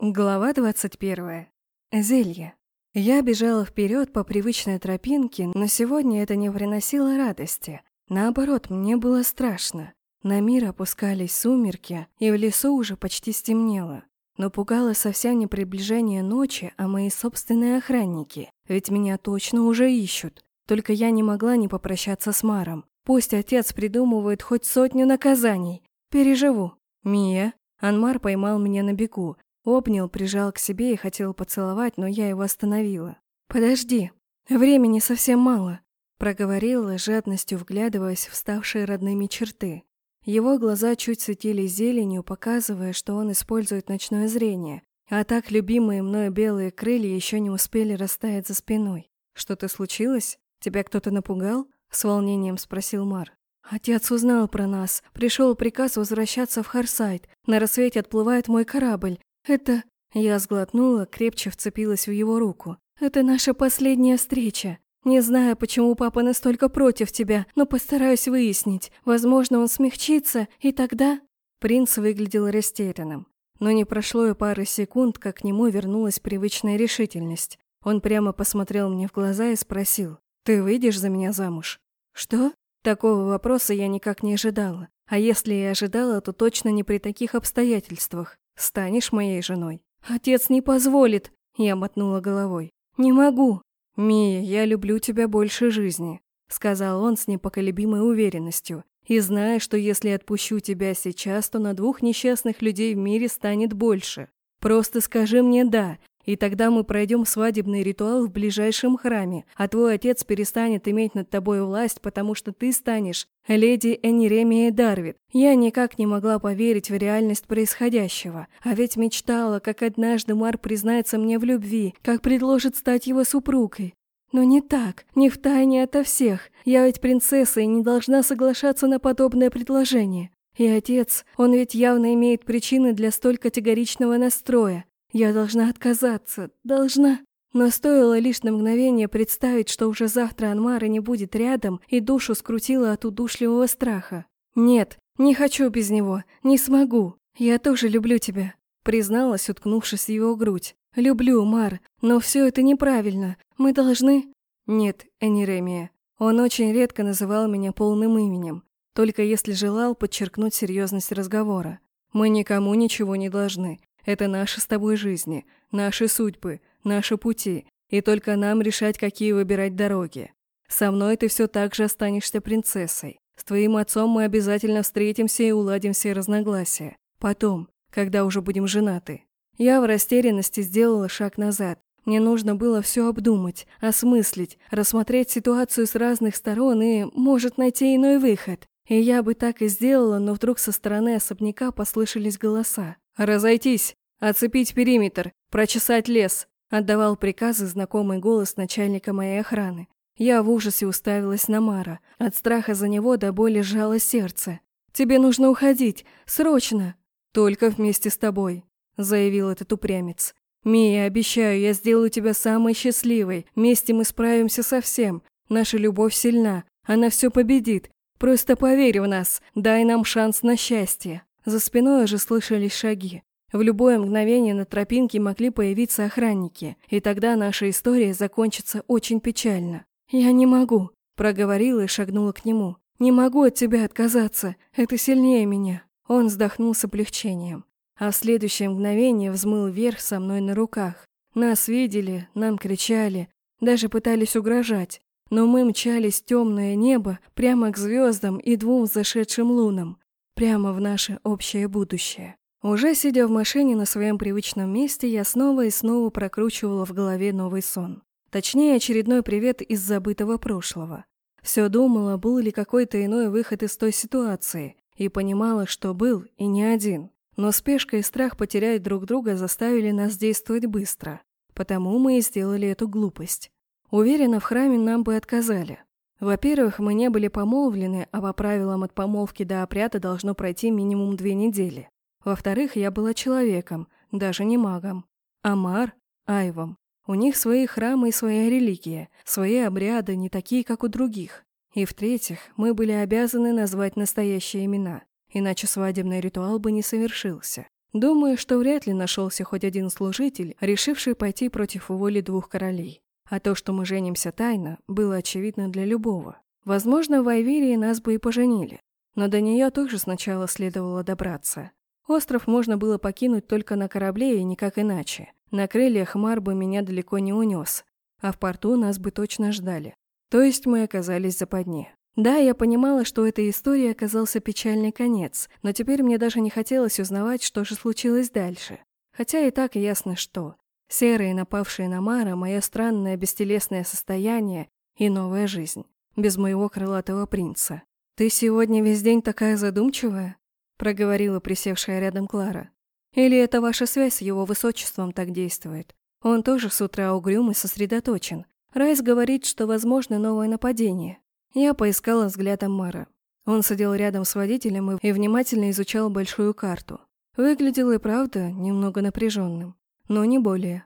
Глава 21. Зелье. Я бежала вперед по привычной тропинке, но сегодня это не приносило радости. Наоборот, мне было страшно. На мир опускались сумерки, и в лесу уже почти стемнело. Но пугало совсем не приближение ночи, а мои собственные охранники. Ведь меня точно уже ищут. Только я не могла не попрощаться с Маром. Пусть отец придумывает хоть сотню наказаний. Переживу. Мия. Анмар поймал меня на бегу. Обнял, прижал к себе и хотел поцеловать, но я его остановила. «Подожди, времени совсем мало», — проговорила, жадностью вглядываясь в ставшие родными черты. Его глаза чуть светились зеленью, показывая, что он использует ночное зрение, а так любимые мною белые крылья еще не успели растаять за спиной. «Что-то случилось? Тебя кто-то напугал?» — с волнением спросил Мар. «Отец узнал про нас. Пришел приказ возвращаться в Харсайт. На рассвете отплывает мой корабль. «Это...» Я сглотнула, крепче вцепилась в его руку. «Это наша последняя встреча. Не знаю, почему папа настолько против тебя, но постараюсь выяснить. Возможно, он смягчится, и тогда...» Принц выглядел растерянным. Но не прошло и пары секунд, как к нему вернулась привычная решительность. Он прямо посмотрел мне в глаза и спросил, «Ты выйдешь за меня замуж?» «Что?» Такого вопроса я никак не ожидала. А если и ожидала, то точно не при таких обстоятельствах. Станешь моей женой?» «Отец не позволит», — я мотнула головой. «Не могу». «Мия, я люблю тебя больше жизни», — сказал он с непоколебимой уверенностью. «И зная, что если отпущу тебя сейчас, то на двух несчастных людей в мире станет больше. Просто скажи мне «да», и тогда мы пройдем свадебный ритуал в ближайшем храме, а твой отец перестанет иметь над тобой власть, потому что ты станешь леди Энеремия Дарвид. Я никак не могла поверить в реальность происходящего, а ведь мечтала, как однажды Мар признается мне в любви, как предложит стать его супругой. Но не так, не втайне ото всех. Я ведь принцесса и не должна соглашаться на подобное предложение. И отец, он ведь явно имеет причины для столь категоричного настроя. Я должна отказаться, должна. Но стоило лишь на мгновение представить, что уже завтра Анмара не будет рядом, и душу скрутила от удушливого страха. «Нет, не хочу без него, не смогу. Я тоже люблю тебя», — призналась, уткнувшись в его грудь. «Люблю, Мар, но все это неправильно. Мы должны...» «Нет, Энеремия. Он очень редко называл меня полным именем, только если желал подчеркнуть серьезность разговора. Мы никому ничего не должны. Это наши с тобой жизни, наши судьбы, наши пути, и только нам решать, какие выбирать дороги. Со мной ты все так же останешься принцессой. С твоим отцом мы обязательно встретимся и уладим все разногласия. Потом, когда уже будем женаты. Я в растерянности сделала шаг назад. Мне нужно было все обдумать, осмыслить, рассмотреть ситуацию с разных сторон и, может, найти иной выход. И я бы так и сделала, но вдруг со стороны особняка послышались голоса. «Разойтись! Оцепить периметр! Прочесать лес!» Отдавал приказы знакомый голос начальника моей охраны. Я в ужасе уставилась на Мара. От страха за него до боли сжало сердце. «Тебе нужно уходить! Срочно!» «Только вместе с тобой», — заявил этот упрямец. «Мия, обещаю, я сделаю тебя самой счастливой. Вместе мы справимся со всем. Наша любовь сильна. Она все победит. Просто поверь в нас. Дай нам шанс на счастье». За спиной уже слышались шаги. В любое мгновение на тропинке могли появиться охранники, и тогда наша история закончится очень печально. «Я не могу», — проговорила и шагнула к нему. «Не могу от тебя отказаться, это сильнее меня». Он вздохнул с облегчением, а в следующее мгновение взмыл вверх со мной на руках. Нас видели, нам кричали, даже пытались угрожать, но мы мчались в темное небо прямо к звездам и двум зашедшим лунам прямо в наше общее будущее. Уже сидя в машине на своем привычном месте, я снова и снова прокручивала в голове новый сон. Точнее, очередной привет из забытого прошлого. Все думала, был ли какой-то иной выход из той ситуации, и понимала, что был, и не один. Но спешка и страх потерять друг друга заставили нас действовать быстро. Потому мы и сделали эту глупость. Уверена, в храме нам бы отказали. Во-первых, мы не были помолвлены, а по правилам от помолвки до опрята должно пройти минимум две недели. Во-вторых, я была человеком, даже не магом. Амар – айвом. У них свои храмы и своя религия, свои обряды, не такие, как у других. И в-третьих, мы были обязаны назвать настоящие имена, иначе свадебный ритуал бы не совершился. Думаю, что вряд ли нашелся хоть один служитель, решивший пойти против воли двух королей. А то, что мы женимся тайно, было очевидно для любого. Возможно, в Айвирии нас бы и поженили. Но до нее тоже сначала следовало добраться. Остров можно было покинуть только на корабле и никак иначе. На крыльях Мар бы меня далеко не унес, а в порту нас бы точно ждали. То есть мы оказались в западне. Да, я понимала, что этой истории оказался печальный конец, но теперь мне даже не хотелось узнавать, что же случилось дальше. Хотя и так ясно, что. Серые, напавшие на Мара, мое странное бестелесное состояние и новая жизнь. Без моего крылатого принца. «Ты сегодня весь день такая задумчивая?» Проговорила присевшая рядом Клара. «Или это ваша связь с его высочеством так действует? Он тоже с утра угрюм и сосредоточен. Райс говорит, что возможно новое нападение. Я поискала взглядом Мара. Он сидел рядом с водителем и внимательно изучал большую карту. Выглядел и правда немного напряженным, но не более.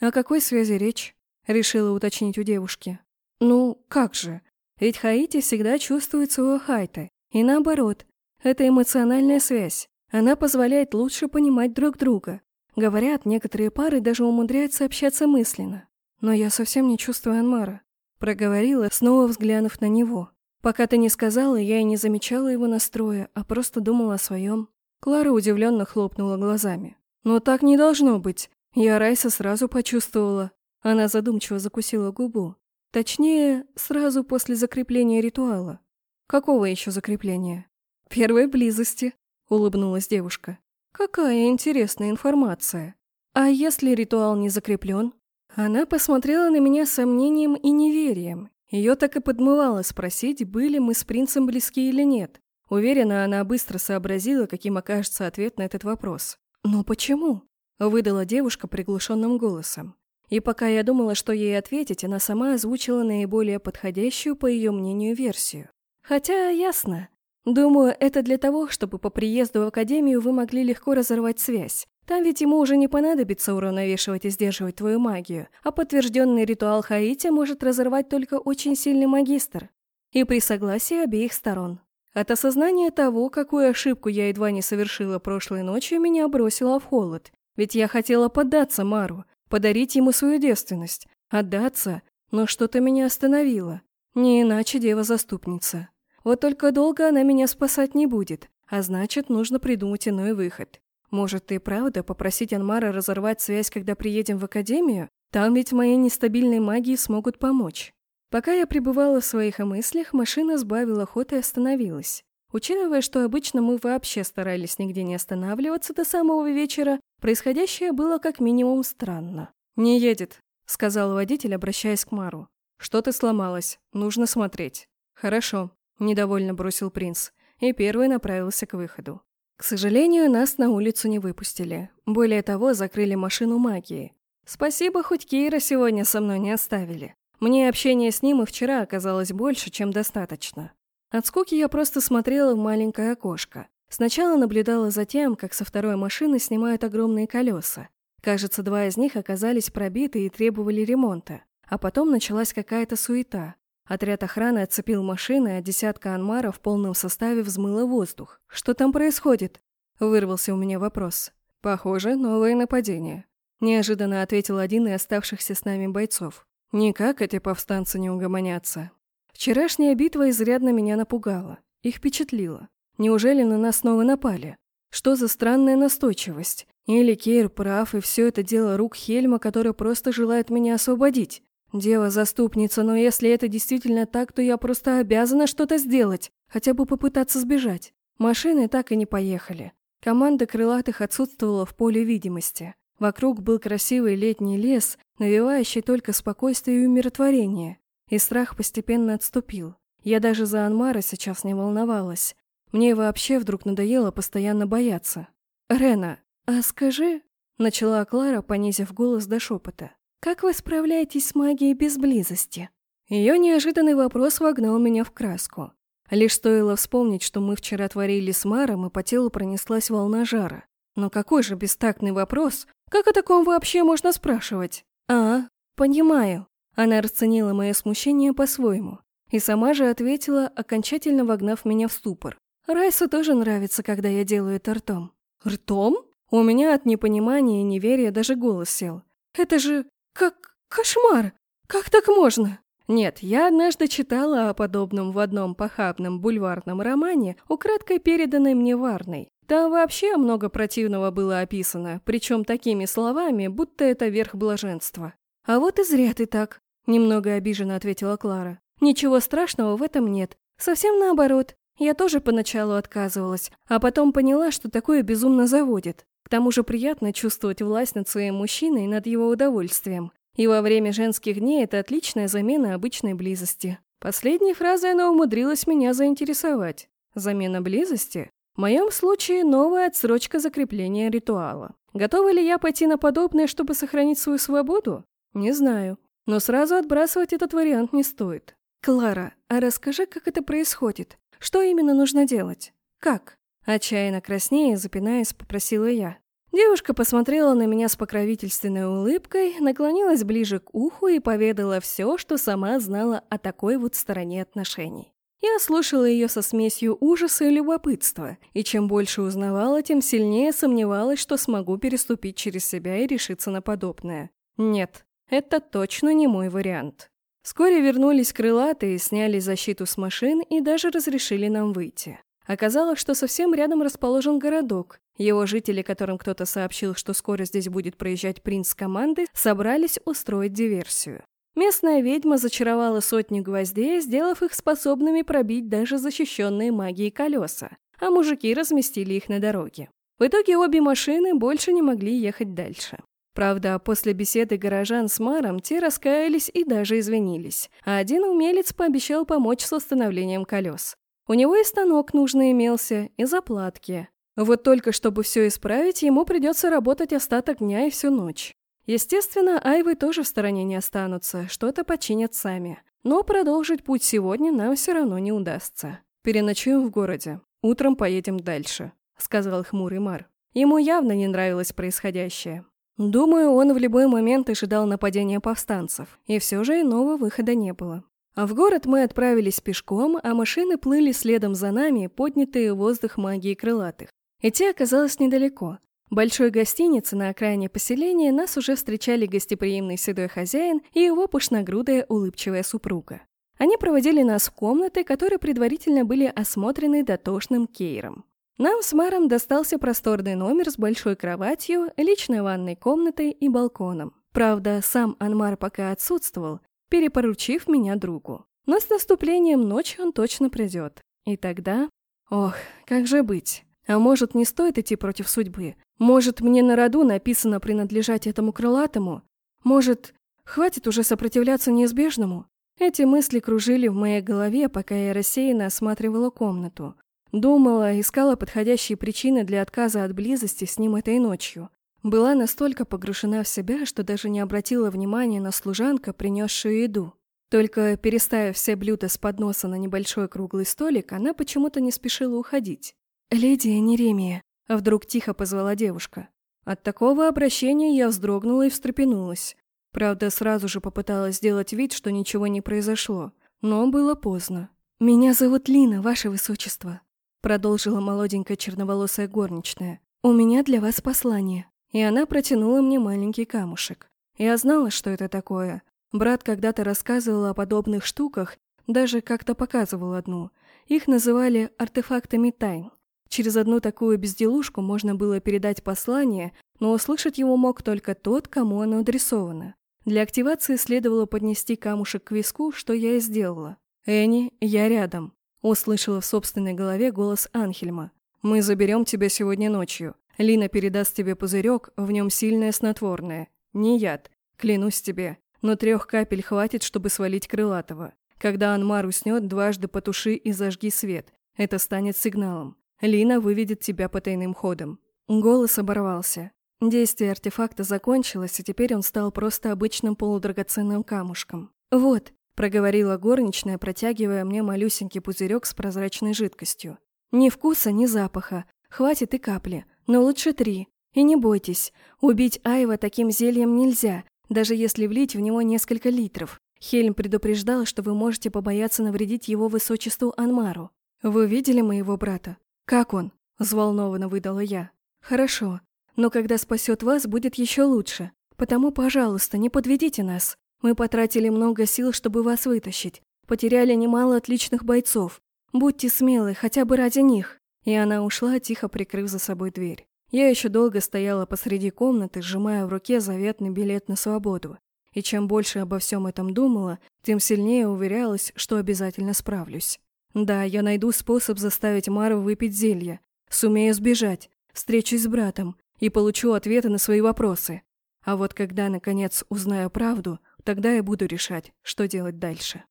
«О какой связи речь?» — решила уточнить у девушки. «Ну, как же? Ведь Хаити всегда чувствует своего Хайта. И наоборот, это эмоциональная связь. Она позволяет лучше понимать друг друга. Говорят, некоторые пары даже умудряются общаться мысленно. Но я совсем не чувствую Анмара. Проговорила, снова взглянув на него. Пока ты не сказала, я и не замечала его настроя, а просто думала о своем. Клара удивленно хлопнула глазами. «Но так не должно быть. Я Райса сразу почувствовала». Она задумчиво закусила губу. Точнее, сразу после закрепления ритуала. Какого еще закрепления? Первой близости, улыбнулась девушка. Какая интересная информация. А если ритуал не закреплен? Она посмотрела на меня с сомнением и неверием. Ее так и подмывало спросить, были мы с принцем близки или нет. Уверена, она быстро сообразила, каким окажется ответ на этот вопрос. «Но почему?» – выдала девушка приглушенным голосом. И пока я думала, что ей ответить, она сама озвучила наиболее подходящую, по ее мнению, версию. Хотя, ясно. Думаю, это для того, чтобы по приезду в академию вы могли легко разорвать связь. Там ведь ему уже не понадобится уравновешивать и сдерживать твою магию, а подтвержденный ритуал Хаити может разорвать только очень сильный магистр. И при согласии обеих сторон. От осознания того, какую ошибку я едва не совершила прошлой ночью, меня бросило в холод. Ведь я хотела поддаться Мару, подарить ему свою девственность, отдаться, но что-то меня остановило. Не иначе дева-заступница. Вот только долго она меня спасать не будет, а значит, нужно придумать иной выход. Может, и правда попросить Анмара разорвать связь, когда приедем в академию? Там ведь моей нестабильной магии смогут помочь. Пока я пребывала в своих мыслях, машина сбавила ход и остановилась. Учитывая, что обычно мы вообще старались нигде не останавливаться до самого вечера, происходящее было как минимум странно. «Не едет», — сказал водитель, обращаясь к Мару. «Что-то сломалось. Нужно смотреть». «Хорошо», — недовольно бросил принц, и первый направился к выходу. К сожалению, нас на улицу не выпустили. Более того, закрыли машину магии. Спасибо, хоть Кейра сегодня со мной не оставили. Мне общение с ним и вчера оказалось больше, чем достаточно. От скуки я просто смотрела в маленькое окошко. Сначала наблюдала за тем, как со второй машины снимают огромные колеса. Кажется, два из них оказались пробиты и требовали ремонта. А потом началась какая-то суета. Отряд охраны отцепил машины, а десятка анмаров в полном составе взмыла воздух. «Что там происходит?» – вырвался у меня вопрос. «Похоже, новое нападение», – неожиданно ответил один из оставшихся с нами бойцов. «Никак эти повстанцы не угомонятся». Вчерашняя битва изрядно меня напугала и впечатлила. Неужели на нас снова напали? Что за странная настойчивость? Или Кейр прав, и все это дело рук Хельма, который просто желает меня освободить? Дева-заступница, но если это действительно так, то я просто обязана что-то сделать, хотя бы попытаться сбежать. Машины так и не поехали. Команда крылатых отсутствовала в поле видимости. Вокруг был красивый летний лес, навевающий только спокойствие и умиротворение. И страх постепенно отступил. Я даже за Анмара сейчас не волновалась. Мне вообще вдруг надоело постоянно бояться. «Рена, а скажи...» — начала Клара, понизив голос до шепота. «Как вы справляетесь с магией без близости?» Ее неожиданный вопрос вогнал меня в краску. Лишь стоило вспомнить, что мы вчера творили с Маром, и по телу пронеслась волна жара. Но какой же бестактный вопрос? Как о таком вообще можно спрашивать? «А, понимаю». Она расценила мое смущение по-своему. И сама же ответила, окончательно вогнав меня в ступор. Райсу тоже нравится, когда я делаю это ртом. «Ртом?» – У меня от непонимания и неверия даже голос сел. «Это же... как... кошмар! Как так можно?» Нет, я однажды читала о подобном в одном похабном бульварном романе, украдкой переданной мне Варной. Там вообще много противного было описано, причем такими словами, будто это верх блаженства. «А вот и зря ты так», — немного обиженно ответила Клара. «Ничего страшного в этом нет. Совсем наоборот. Я тоже поначалу отказывалась, а потом поняла, что такое безумно заводит. Тому же приятно чувствовать власть над своим мужчиной и над его удовольствием. И во время женских дней это отличная замена обычной близости. Последней фразой она умудрилась меня заинтересовать. Замена близости? В моем случае новая отсрочка закрепления ритуала. Готова ли я пойти на подобное, чтобы сохранить свою свободу? Не знаю. Но сразу отбрасывать этот вариант не стоит. «Клара, а расскажи, как это происходит? Что именно нужно делать? Как?» Отчаянно краснея, запинаясь, попросила я. Девушка посмотрела на меня с покровительственной улыбкой, наклонилась ближе к уху и поведала все, что сама знала о такой вот стороне отношений. Я слушала ее со смесью ужаса и любопытства, и чем больше узнавала, тем сильнее сомневалась, что смогу переступить через себя и решиться на подобное. Нет, это точно не мой вариант. Вскоре вернулись крылатые, сняли защиту с машин и даже разрешили нам выйти. Оказалось, что совсем рядом расположен городок. Его жители, которым кто-то сообщил, что скоро здесь будет проезжать принц команды, собрались устроить диверсию. Местная ведьма зачаровала сотни гвоздей, сделав их способными пробить даже защищенные магией колеса, а мужики разместили их на дороге. В итоге обе машины больше не могли ехать дальше. Правда, после беседы горожан с Маром те раскаялись и даже извинились, а один умелец пообещал помочь с восстановлением колес. У него и станок нужный имелся, и заплатки. Вот только чтобы все исправить, ему придется работать остаток дня и всю ночь. Естественно, айвы тоже в стороне не останутся, что-то починят сами. Но продолжить путь сегодня нам все равно не удастся. Переночуем в городе. Утром поедем дальше», — сказал хмурый Мар. Ему явно не нравилось происходящее. Думаю, он в любой момент ожидал нападения повстанцев, и все же иного выхода не было. А в город мы отправились пешком, а машины плыли следом за нами, поднятые в воздух магии крылатых. Идти оказалось недалеко. В большой гостинице на окраине поселения нас уже встречали гостеприимный седой хозяин и его пышногрудая улыбчивая супруга. Они проводили нас в комнаты, которые предварительно были осмотрены дотошным кейром. Нам с Маром достался просторный номер с большой кроватью, личной ванной комнатой и балконом. Правда, сам Анмар пока отсутствовал, перепоручив меня другу. Но с наступлением ночи он точно придет. И тогда... Ох, как же быть? А может, не стоит идти против судьбы? Может, мне на роду написано принадлежать этому крылатому? Может, хватит уже сопротивляться неизбежному? Эти мысли кружили в моей голове, пока я рассеянно осматривала комнату. Думала, искала подходящие причины для отказа от близости с ним этой ночью. Была настолько погружена в себя, что даже не обратила внимания на служанка, принесшую еду. Только переставив все блюда с подноса на небольшой круглый столик, она почему-то не спешила уходить. «Леди Неремия», — вдруг тихо позвала девушка. От такого обращения я вздрогнула и встрепенулась. Правда, сразу же попыталась сделать вид, что ничего не произошло. Но было поздно. «Меня зовут Лина, ваше высочество», — продолжила молоденькая черноволосая горничная. «У меня для вас послание» и она протянула мне маленький камушек. Я знала, что это такое. Брат когда-то рассказывал о подобных штуках, даже как-то показывал одну. Их называли артефактами тайн. Через одну такую безделушку можно было передать послание, но услышать его мог только тот, кому оно адресовано. Для активации следовало поднести камушек к виску, что я и сделала. «Энни, я рядом», — услышала в собственной голове голос Анхельма. «Мы заберем тебя сегодня ночью. Лина передаст тебе пузырек, в нем сильное снотворное. Не яд, клянусь тебе, но трех капель хватит, чтобы свалить крылатого. Когда Анмар уснет, дважды потуши и зажги свет. Это станет сигналом. Лина выведет тебя по тайным ходам». Голос оборвался. Действие артефакта закончилось, и теперь он стал просто обычным полудрагоценным камушком. «Вот», — проговорила горничная, протягивая мне малюсенький пузырек с прозрачной жидкостью. «Ни вкуса, ни запаха. Хватит и капли но лучше три. И не бойтесь, убить Айва таким зельем нельзя, даже если влить в него несколько литров. Хельм предупреждал, что вы можете побояться навредить его высочеству Анмару. Вы видели моего брата? Как он? Взволнованно выдала я. Хорошо. Но когда спасет вас, будет еще лучше. Потому, пожалуйста, не подведите нас. Мы потратили много сил, чтобы вас вытащить. Потеряли немало отличных бойцов. Будьте смелы, хотя бы ради них». И она ушла, тихо прикрыв за собой дверь. Я еще долго стояла посреди комнаты, сжимая в руке заветный билет на свободу. И чем больше обо всем этом думала, тем сильнее уверялась, что обязательно справлюсь. Да, я найду способ заставить Мару выпить зелье. Сумею сбежать, встречусь с братом и получу ответы на свои вопросы. А вот когда, наконец, узнаю правду, тогда я буду решать, что делать дальше.